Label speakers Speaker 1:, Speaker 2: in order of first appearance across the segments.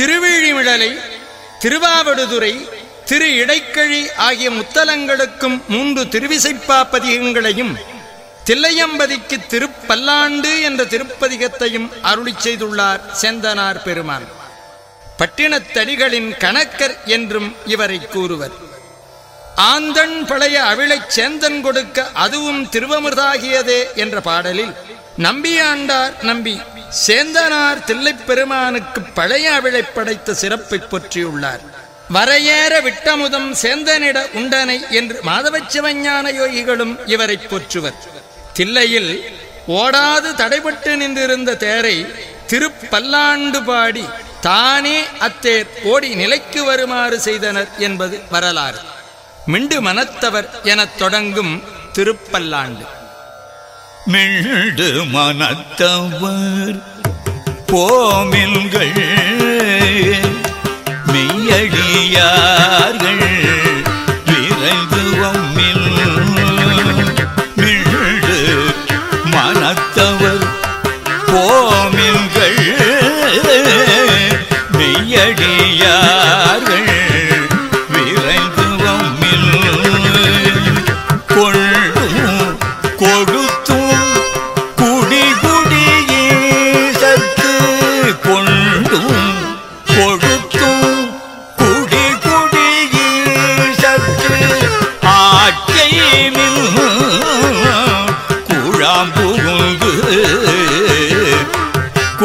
Speaker 1: திருவிழிமிழலை திருவாவடுதுறை திரு இடைக்கழி ஆகிய முத்தலங்களுக்கும் மூன்று திருவிசைப்பா பதிகங்களையும் தில்லையம்பதிக்கு திருப்பல்லாண்டு என்ற திருப்பதிகத்தையும் அருளிச் செய்துள்ளார் சேந்தனார் பெருமான். பட்டினத்தடிகளின் கணக்கர் என்றும் இவரை கூறுவர். ஆந்தன் பழைய அவிழைச் சேந்தன் கொடுக்க அதுவும் திருவமிர்தாகியதே என்ற பாடலில் நம்பியாண்டார் நம்பி சேந்தனார் தில்லைப் பெருமானுக்கு பழைய அவிழை படைத்த சிறப்பை பற்றியுள்ளார். வரையேற விட்டமுதம் சேந்தனிட உண்டனை என்று மாதவச்சிவஞான யோகிகளும் இவரை போற்றுவர். தில்லையில் ஓடாது தடைபட்டு நின்றிருந்த தேரை திருப்பல்லாண்டு பாடி தானே அத்தேர் ஓடி நிலைக்கு வருமாறு செய்தனர் என்பது வரலாறு. மிண்டு மனத்தவர் எனத் தொடங்கும் திருப்பல்லாண்டு.
Speaker 2: மிழ்டு மனத்தவர் போமில்கள்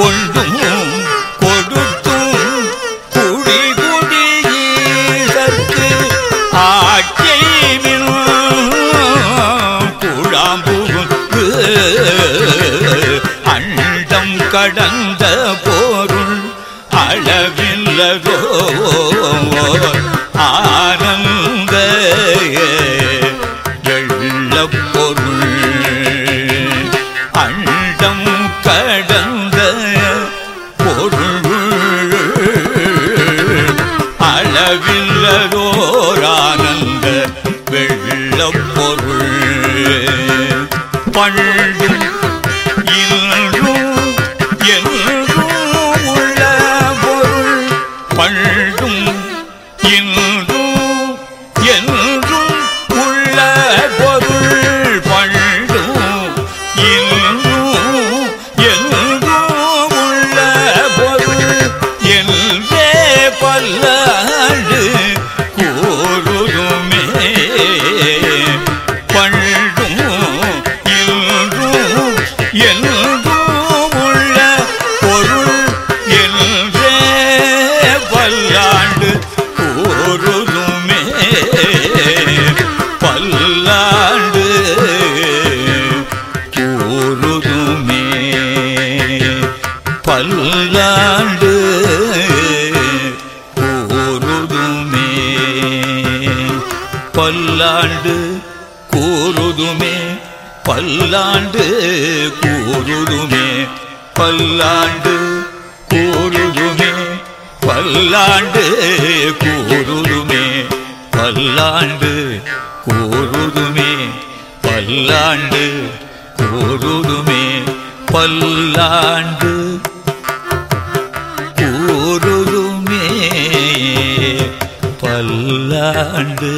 Speaker 2: கொண்டும் கொடுத்தும் குடி குடியீசத்து ஆட்சை குழாம்புகுந்து அண்டம் கடந்த போருள் அளவில்லதோ ஆனந்த 英。பல்லாண்டு கூறுதுமே பல்லாண்டு கூறுதுமே பல்லாண்டு கூறுதுமே பல்லாண்டு கூறுதுமே பல்லாண்டு கூறுதுமே பல்லாண்டு கூறுதுமே பல்லாண்டு பல்லாண்டு